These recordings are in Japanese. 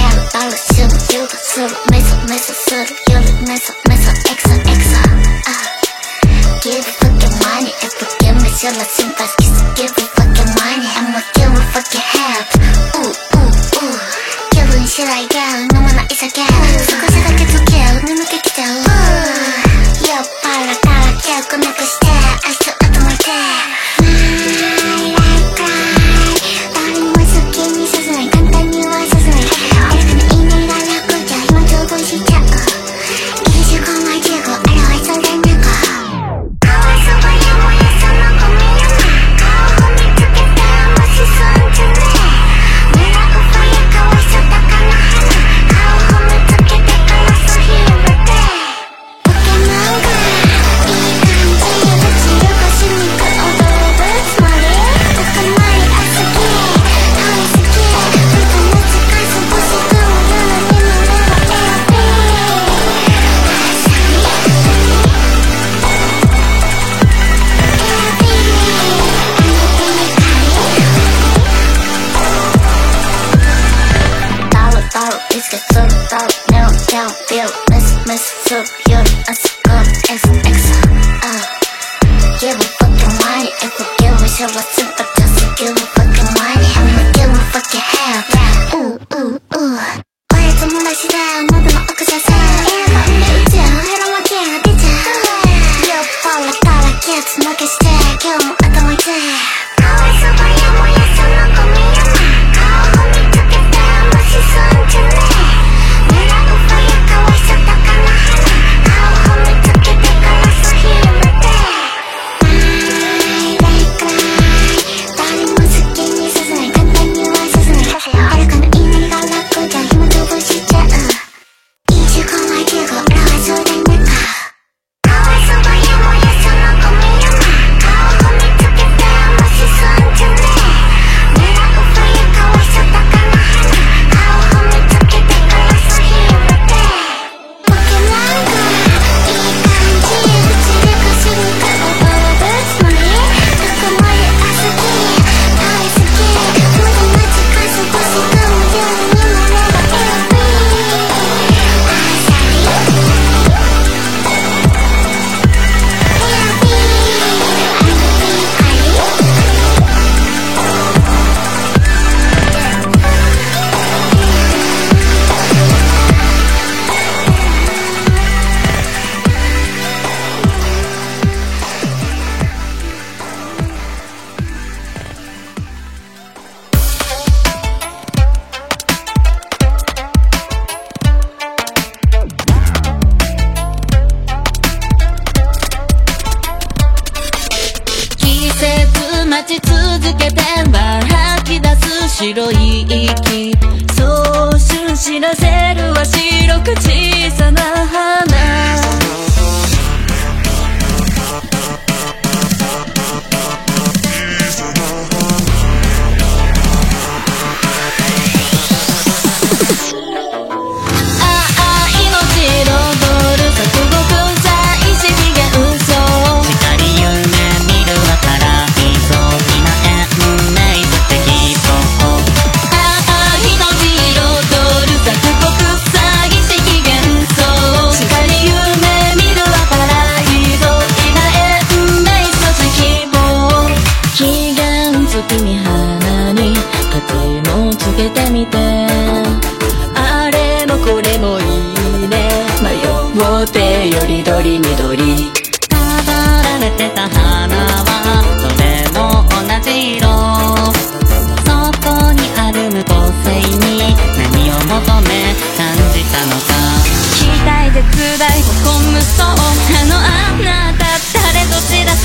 两个打了七了六个四了，没错没错四了有了没错没错 X X 啊，Give a fucking money if you give me 就来心烦，kiss give a fucking money. I'ma give a fucking help，呜呜呜，기분 싫어 이게 너무나 이상해。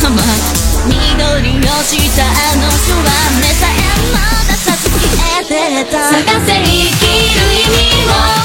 さ緑をしたあの空目さえまださつきえてた。探せ生きる意味を。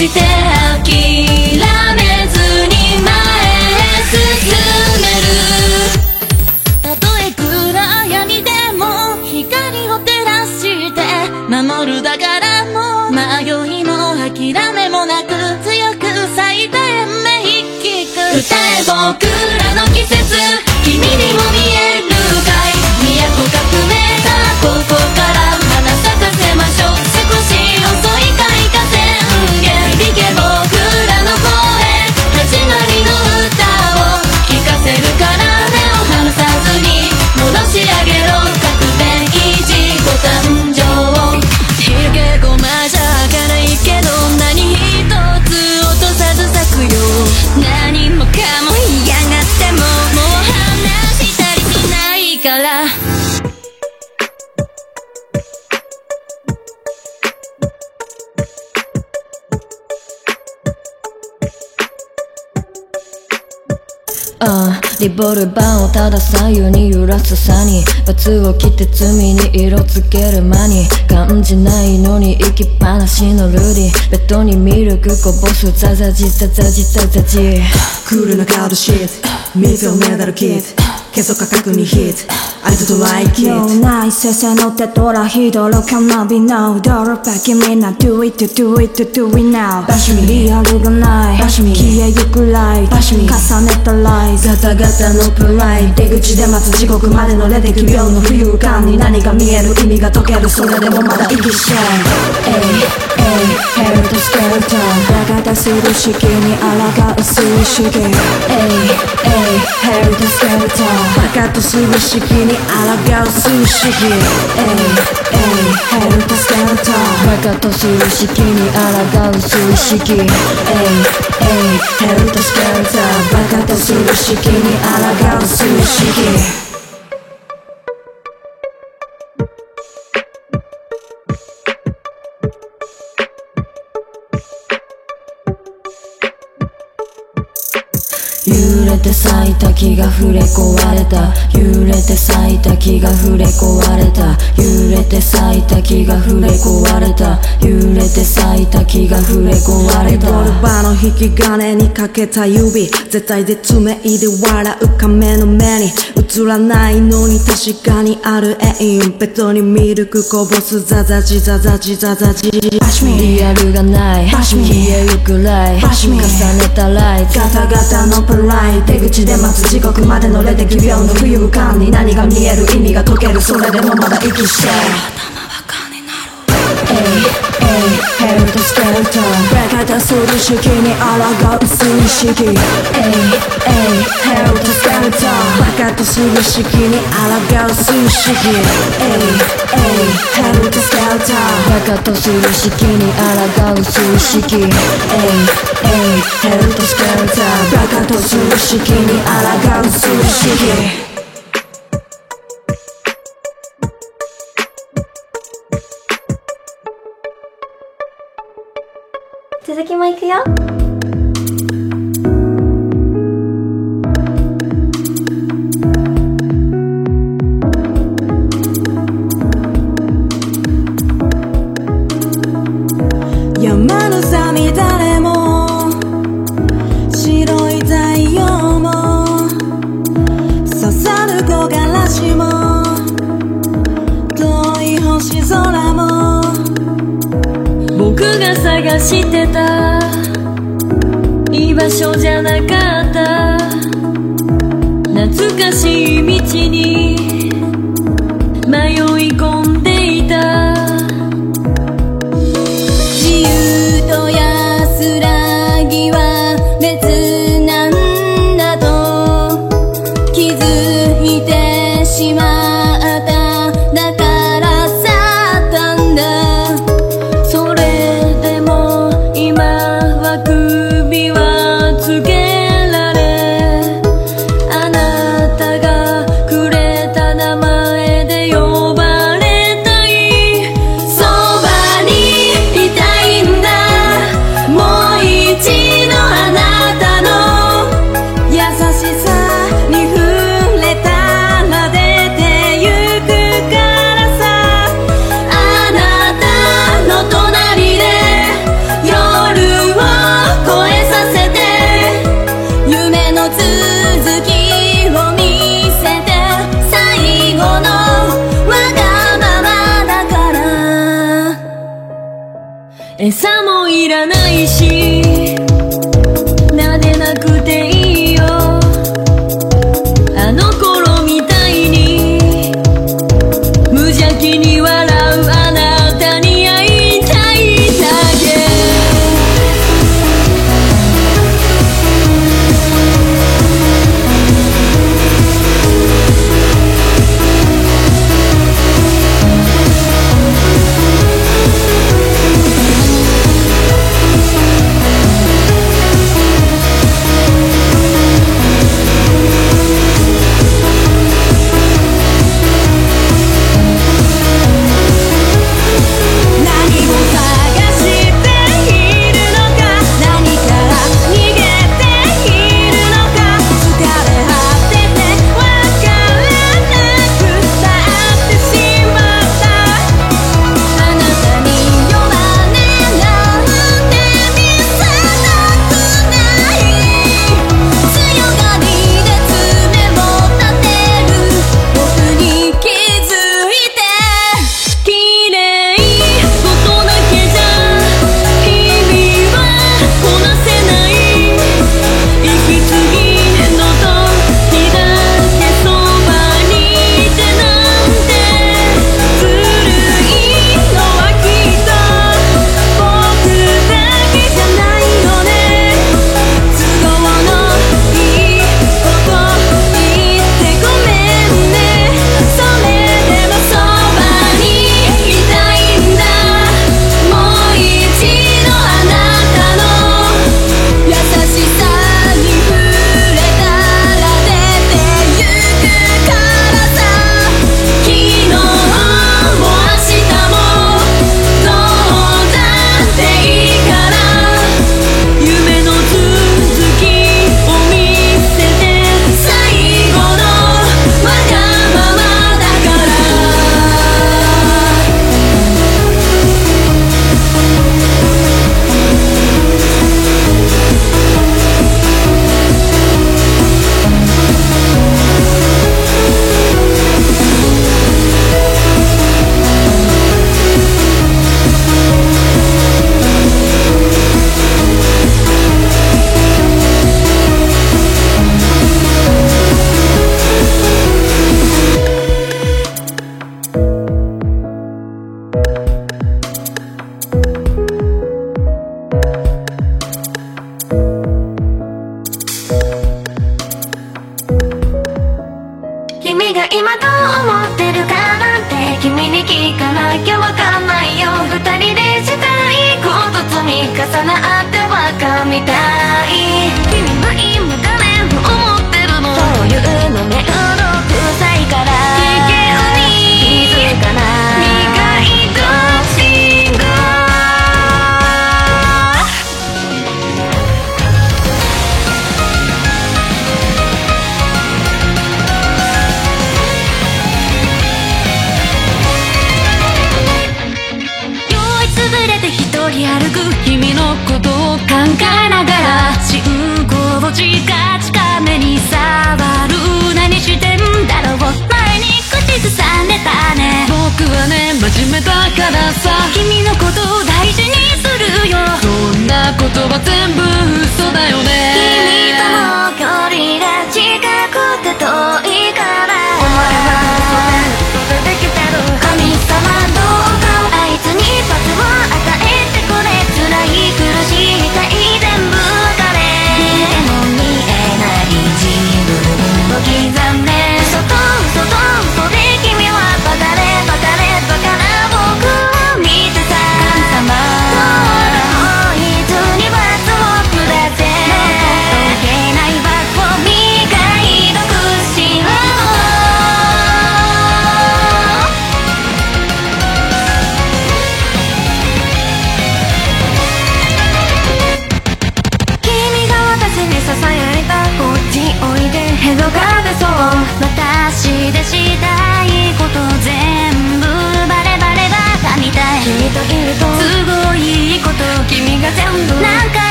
して諦めずに前へ進める。たとえ暗闇でも光を照らして守るだからも迷いも諦めもなく強く咲いた夢引きく。歌え僕ら。ボルバーをただ左右に揺らすさに罰を切って罪に色付ける間に感じないのに行きっぱなしのルディベッドにミルクこぼすザザジザザジザザジ。クールなカードシート水をメダルキッズ結測価格にヒット I don't like it No ない先生のテトラヒドロカナビドロパキみんな。Do it do it do it now バシミリアルがない。バシミ消えゆくライト。バシミ重ねたライズガタガタのプライ出口で待つ時刻までのレデ奇妙の浮遊感に何が見える意味が解ける。それでもまだ息してえヘルトスケルトンバカ出する式に抗う数式 Ey, ey, ヘルトスケルトンバカとする式に抗う数式 Ey, ey, ヘルトスケルトンバカとする式に抗う数式 Ey, ey, ヘルトスケルトンバカとする式に抗う数式て咲いた木が触れ壊れた。揺れて咲いた木が触れ壊れた。揺れて咲いた木が触れ壊れた。揺れて咲いた木が触れ壊れリボルたバーの引き金にかけた指。絶対絶命で笑う亀の目に。映らないのに確かにあるエイン。ベッドにミルクこぼすザザジザザジザザジ。リアルがない。消えゆくライ重ねたライガタガタのプライ出口で待つ時刻まで乗れて奇病の浮遊感に何が見える意味が解けるそれでもまだ息して。ヘルとスケルトン。ベカタする式に抗う数式。ヘルとスケルトン。ベカタする式に抗う数式。ヘルとスケルトン。バカとする式に抗う数式。ヘルとスケルトン。ベカタする式に抗う数式。続きもいくよ。てた。居場所じゃなかった。懐かしい道に。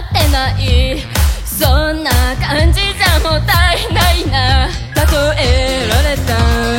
ってない。そんな感じじゃもったいないな。例えられた。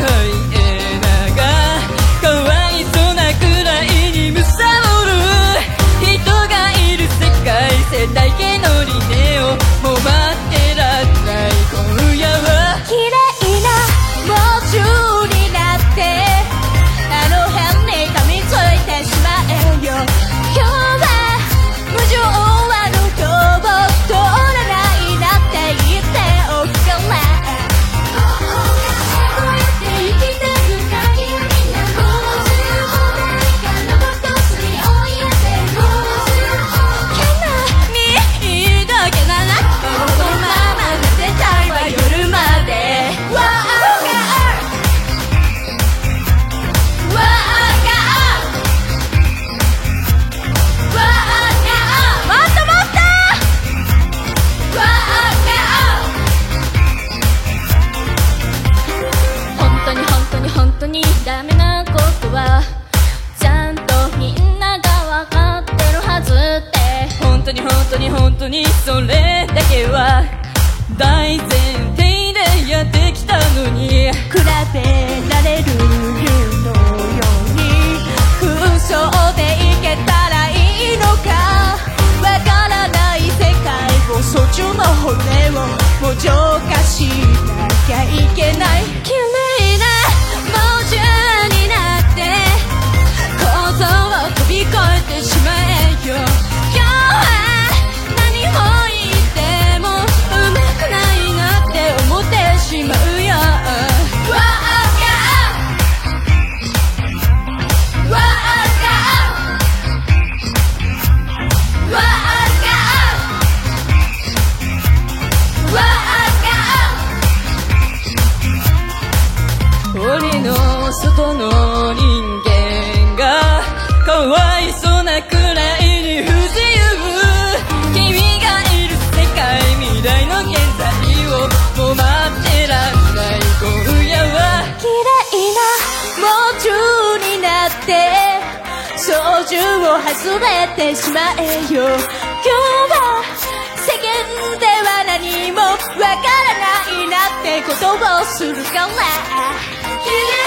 浄化しなきゃいけない外れてしまえよ。今日は世間では何もわからないなってことをするから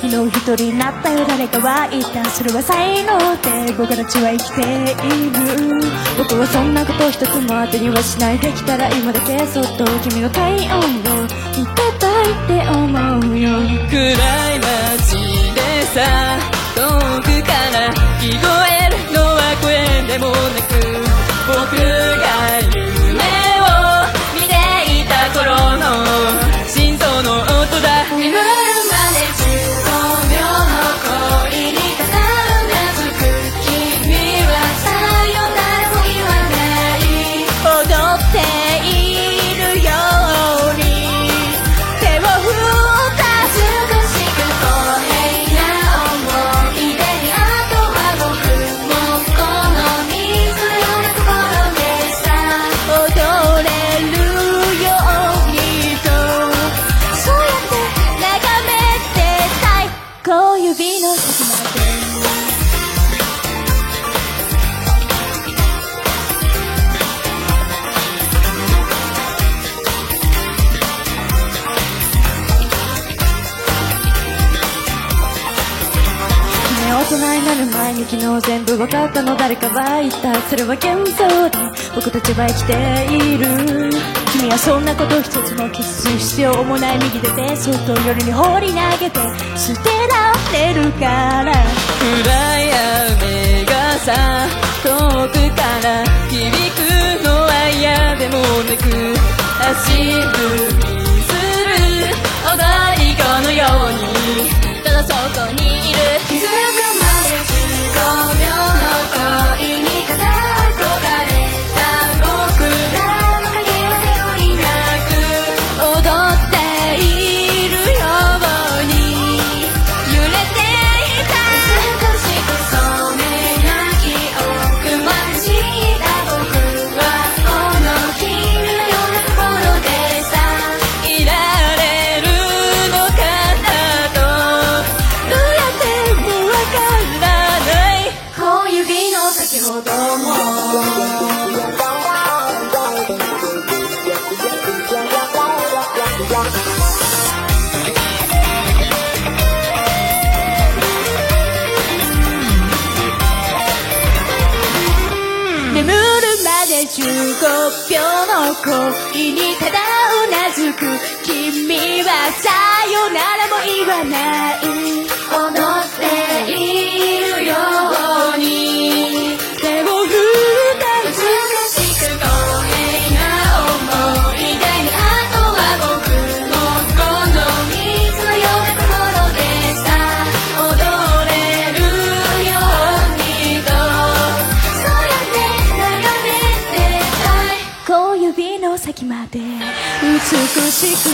昨日一人になったよ誰かは言ったそれは才能で僕たちは生きている僕はそんなこと一つも当てにはしないできたら今だけそっと君の体温をいたいいて思うよ。暗い街でさ遠くから聞こえるのは声でもなく僕がいるかったの誰かは言ったそれは幻想で僕たちは生きている。君はそんなこと一つも気する必要もない右手でペースと夜に放り投げて捨てられるから。暗い雨がさ遠くから響くのは嫌でもなく足踏みする。踊り子のようにただそこにいる。のよならも言わない。踊っているように。手を振った美しく公平な思い出にあとは僕のこの水のようなところでさ踊れるようにと。そうやって眺めてたい。小指の先まで美しく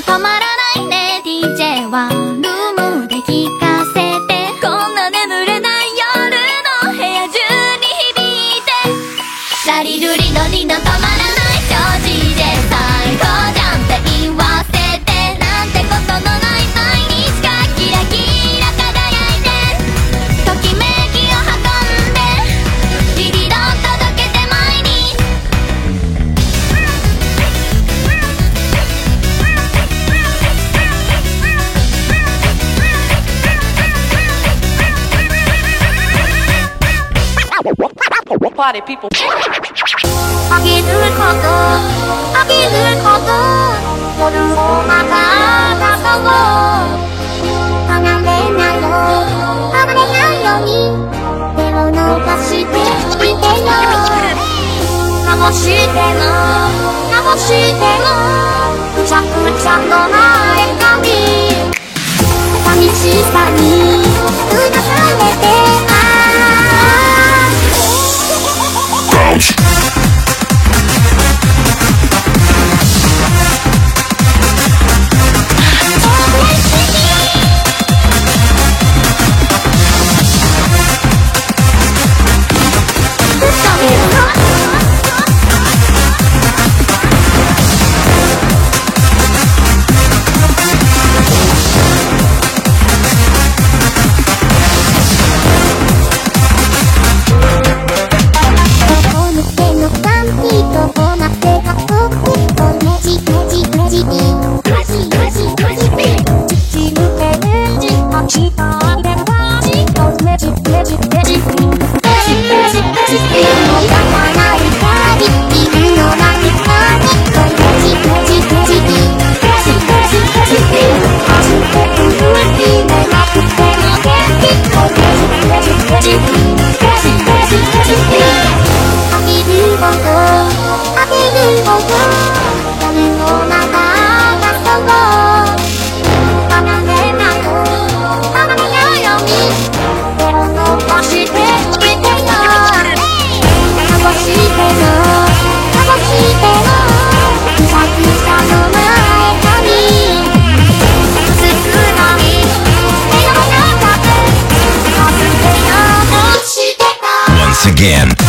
が止まらないね DJ は。ルームで聞かせて。こんな眠れない夜の部屋中に響いて。ラリルリのリの止まら party people. あげることあげること夜もまた朝を離れないよ離れないように手を伸ばしていてよかもしてもかもしてもくちゃくちゃの前髪寂しさにうなされて Message. again.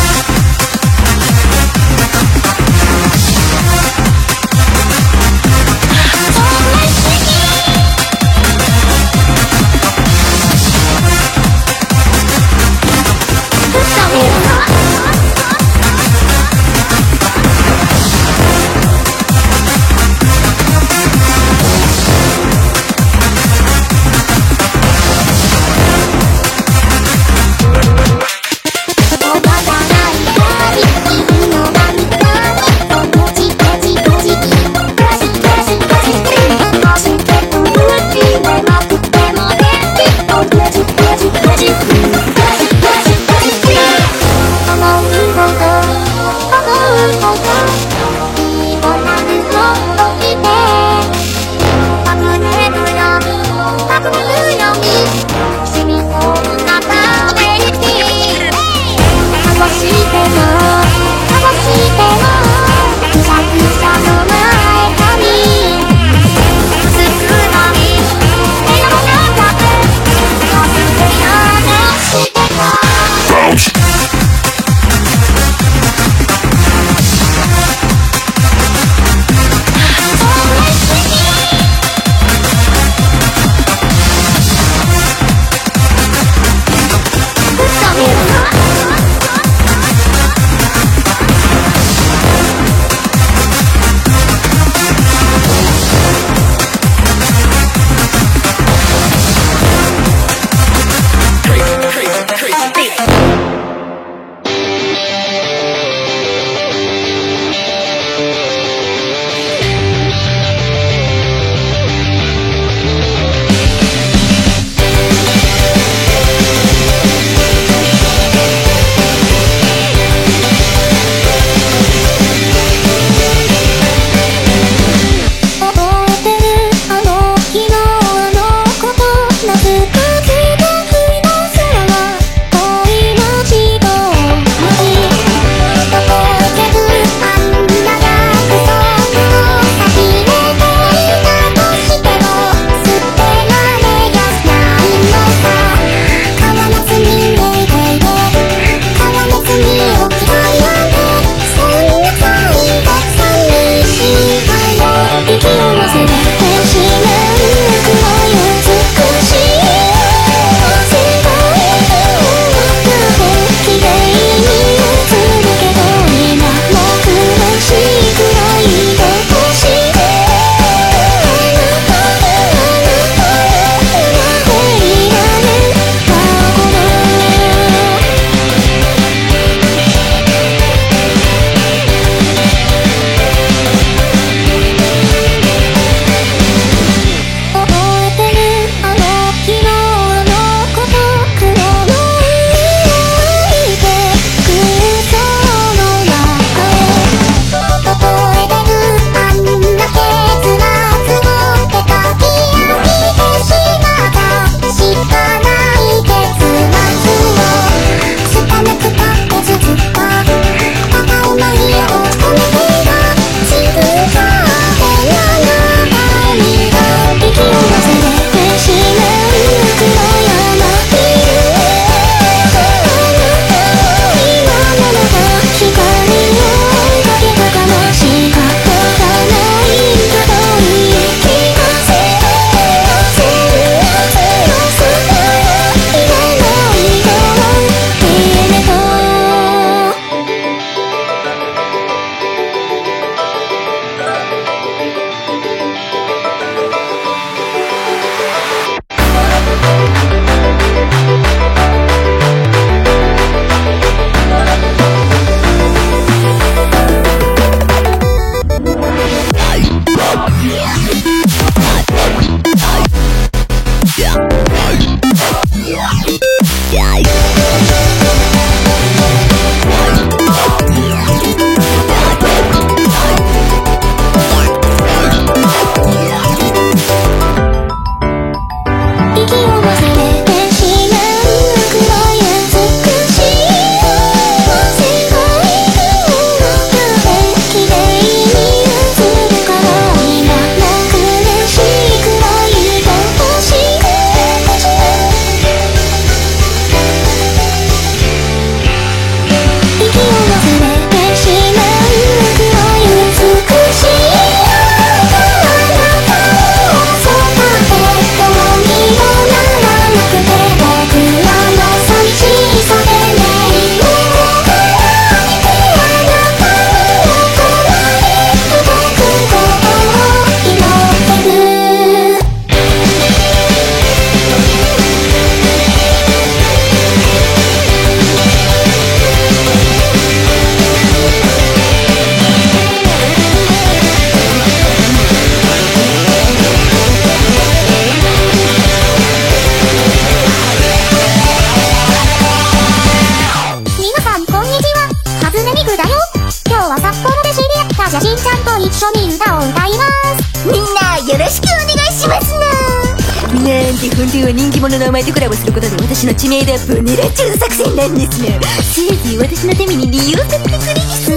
ちねえでぶにちう作戦なんですが。せいぜい私のために利用されてくれです。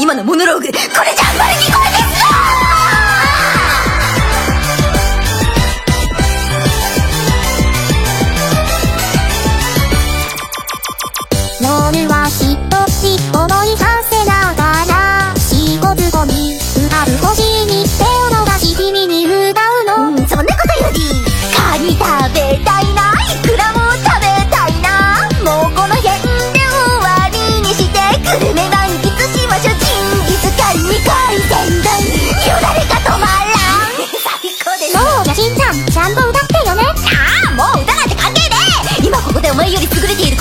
今のモノローグ、これじゃあんまり聞こえ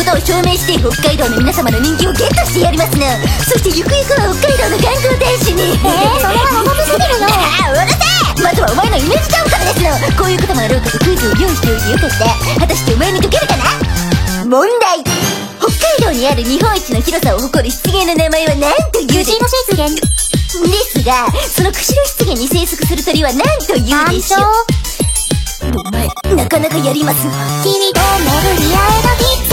ことを証明して北海道の皆様の人気をゲットしてやりますなそしてゆくゆくは北海道の観光大使に。えー、それはすぎるあうるせえ。まずはお前のイメージウンですの。こういうこともあろうかとクイズを用意しておいて。よかった果たしてお前に解けるかな？問題。北海道にある日本一の広さを誇る湿原の名前は何というで？しょうですがその釧路湿原に生息する鳥は何というでしょう？お前なかなかやります君と巡り合えばき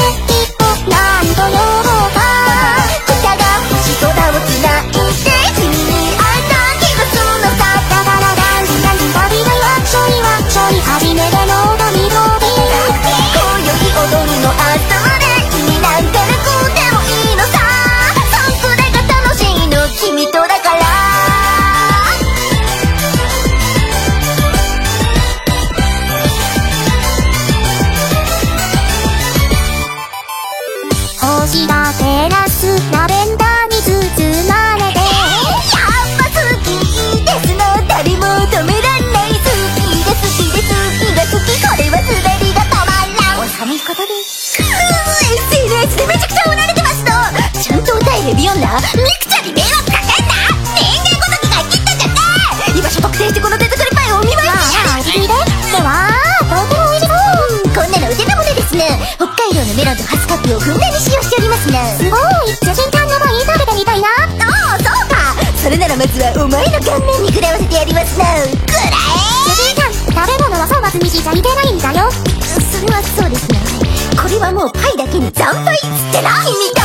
よく練習しておりますね。おごい写真館でもいい食べてみたいな。おおそうか。それならまずはお前の顔面に食らわせてやりますなくらえ写真館食べ物は粗末にしちゃいけないんだよ。それはそうですね。これはもうパイだけに惨敗ってな君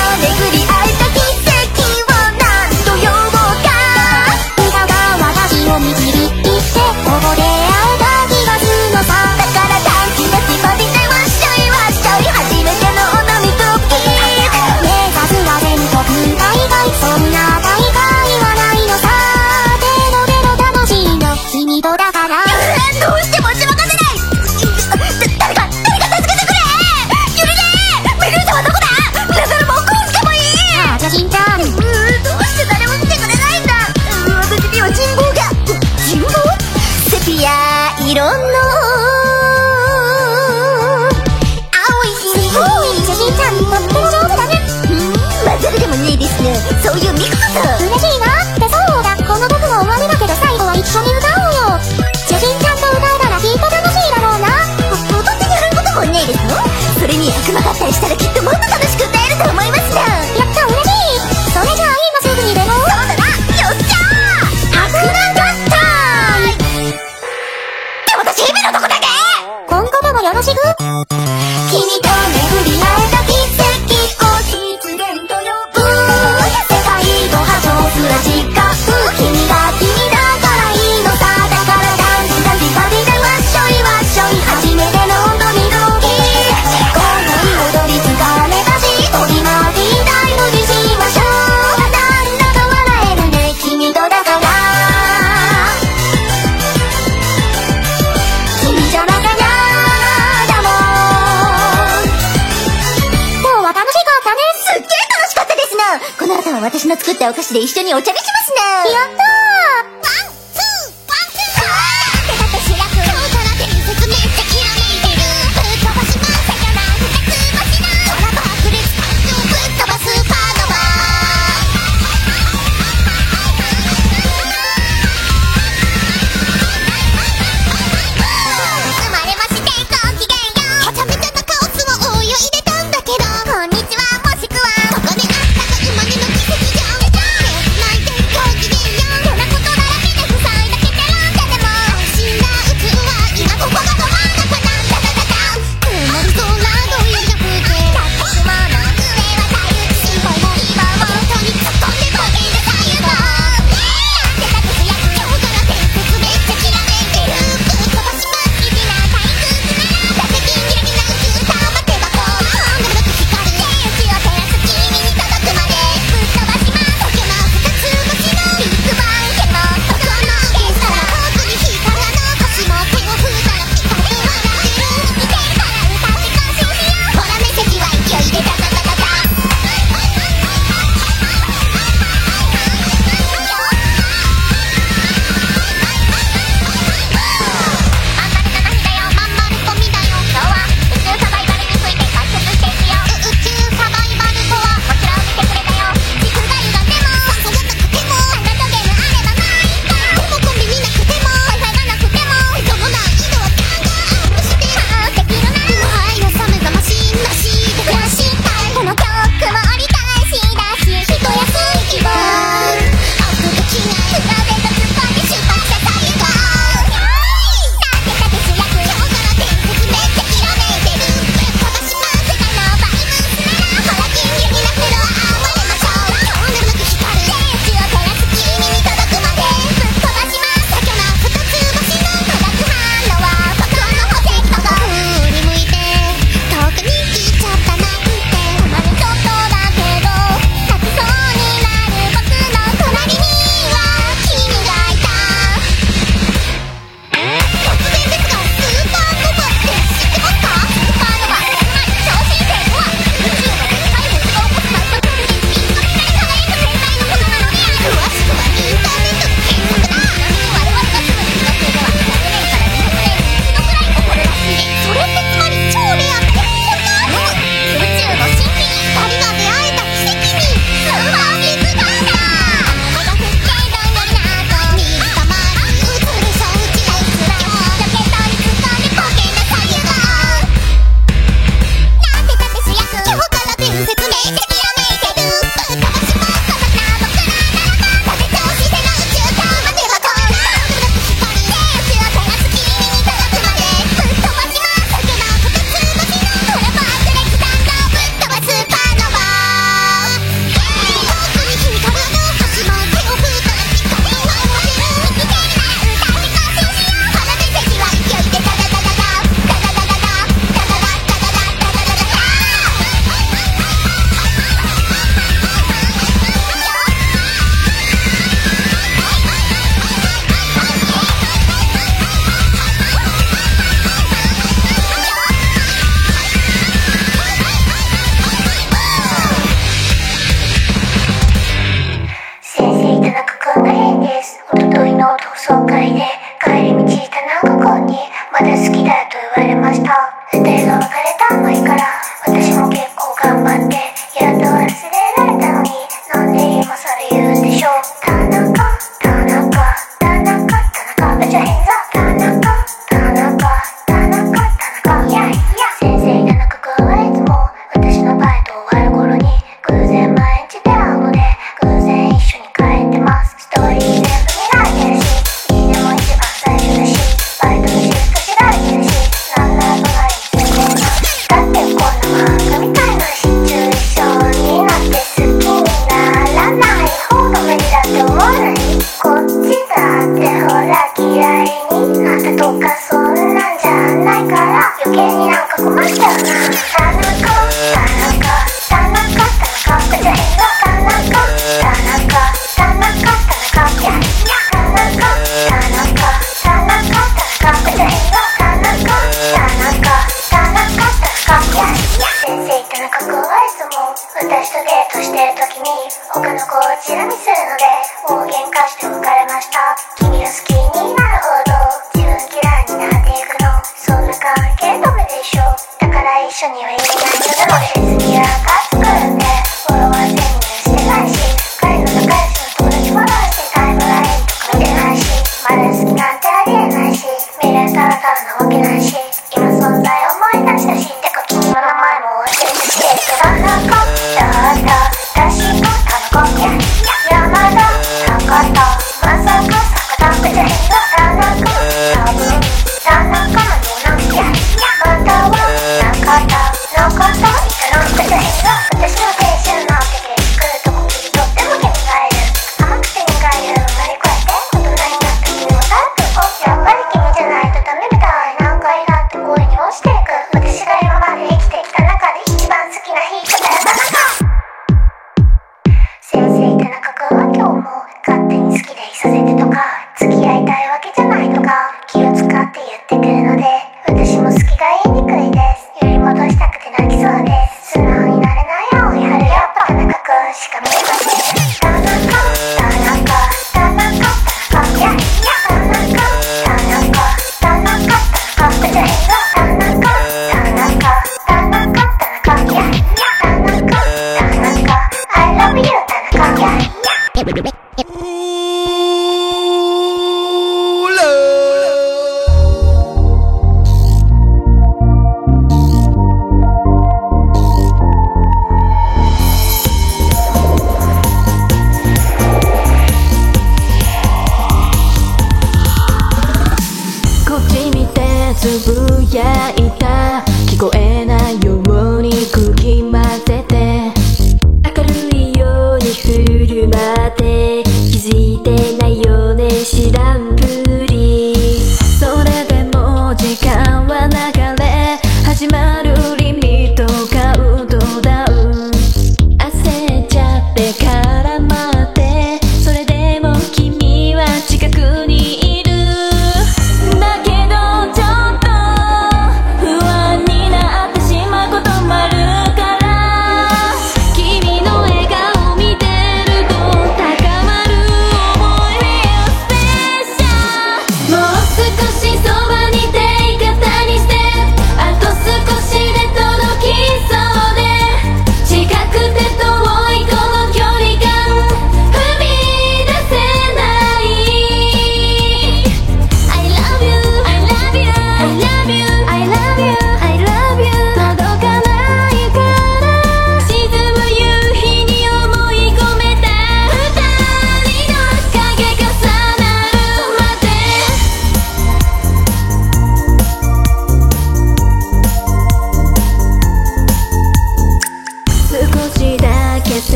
で一緒にお茶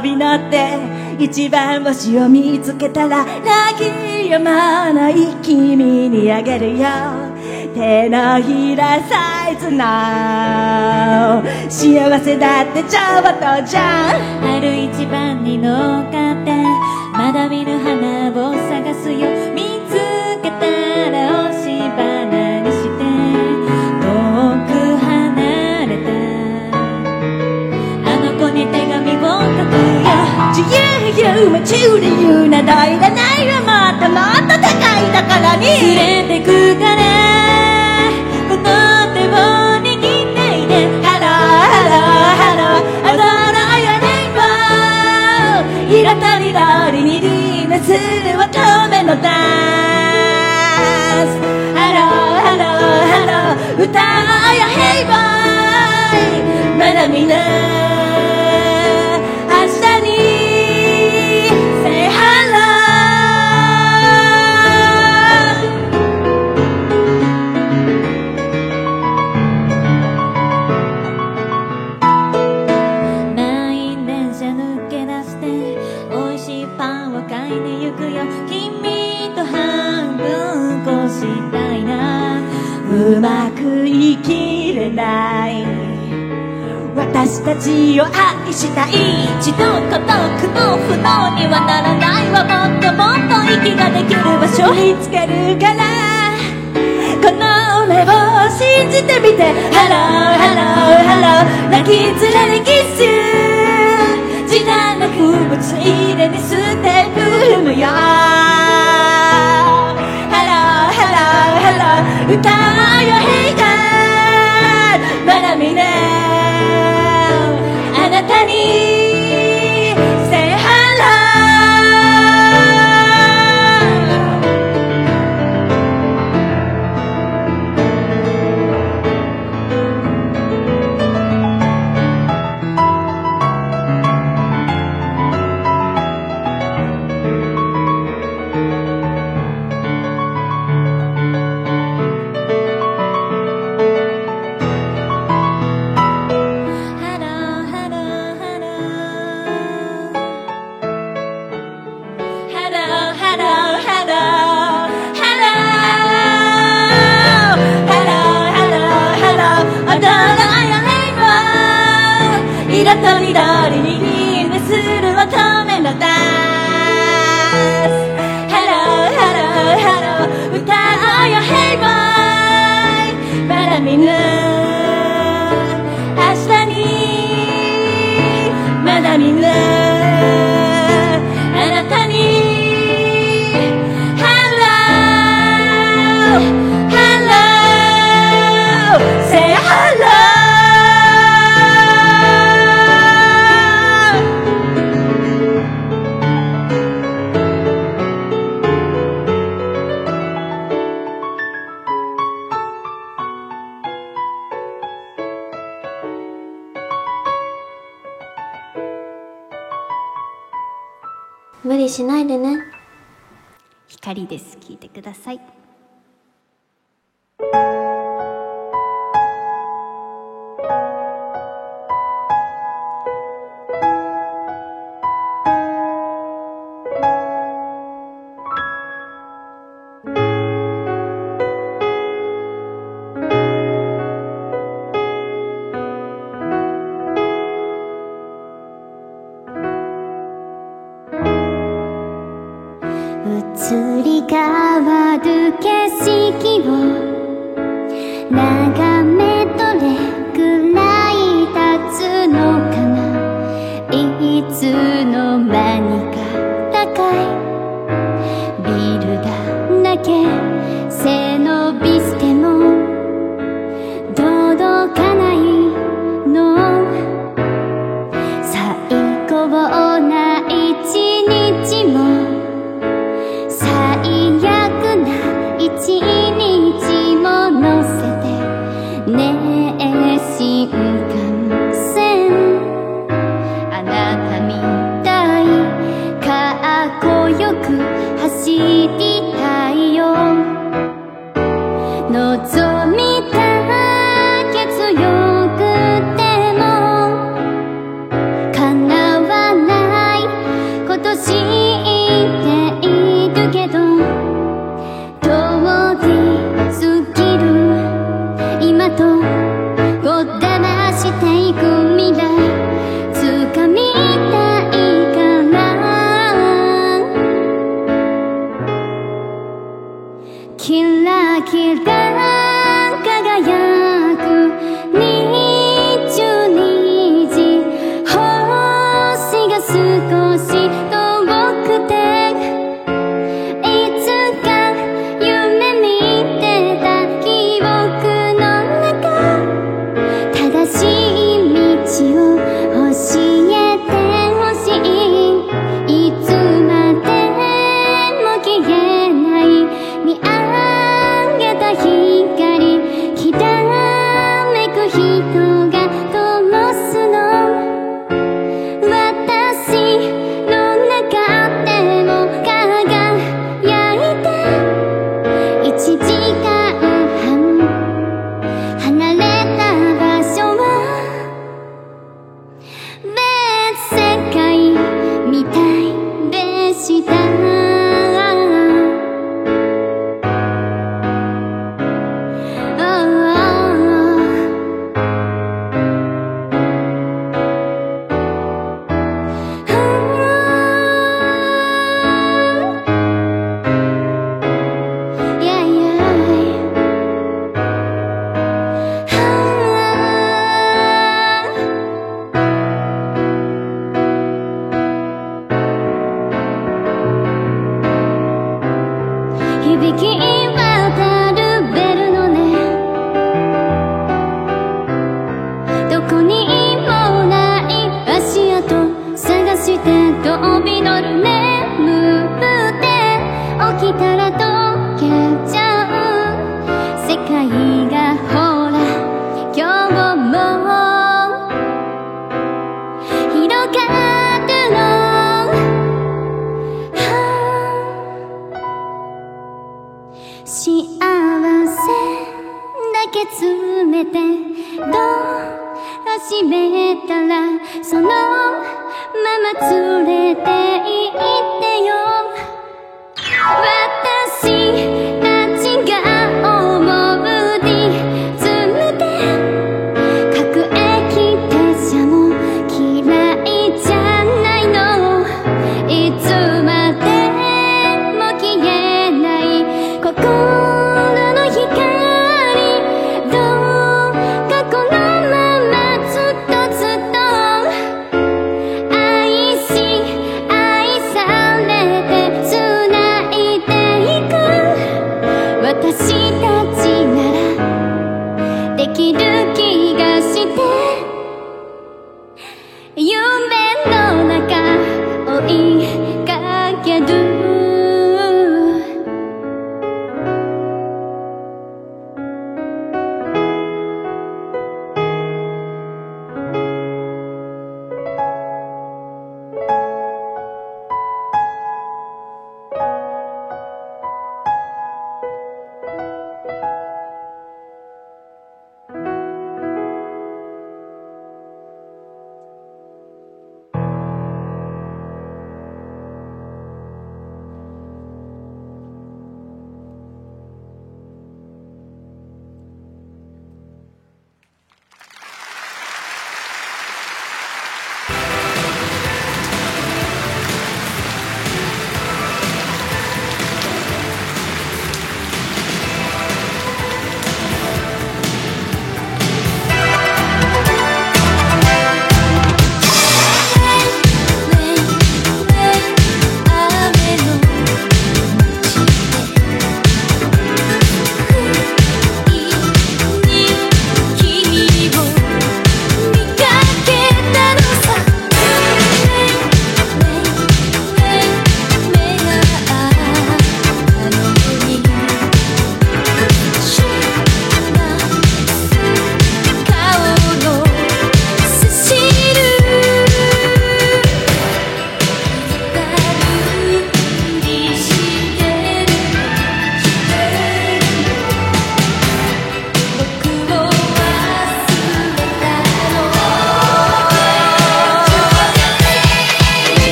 び乗って一番星を見つけたら泣き止まない君にあげるよ。手のひらサイズの幸せだってちょうとじゃん。春一番に乗っかってまだ見ぬ夢中で言うなどいらないわもっともっと高いところに連れてくからこの手を握っていてハローハローハロー踊ろうよレインボー色とりどりにリームする乙女のダンスハローハローハロー歌おうよヘイボーイまだ見ぬ明たちを愛したい一度孤独の不能にはならないわもっともっと息ができる場所見つけるから。この目を信じてみて。ハローハローハロー泣き連れでキス時短な風物入れにステップ踏むよ。ハローハローハロー歌おうよ Hey God まだ見なた money.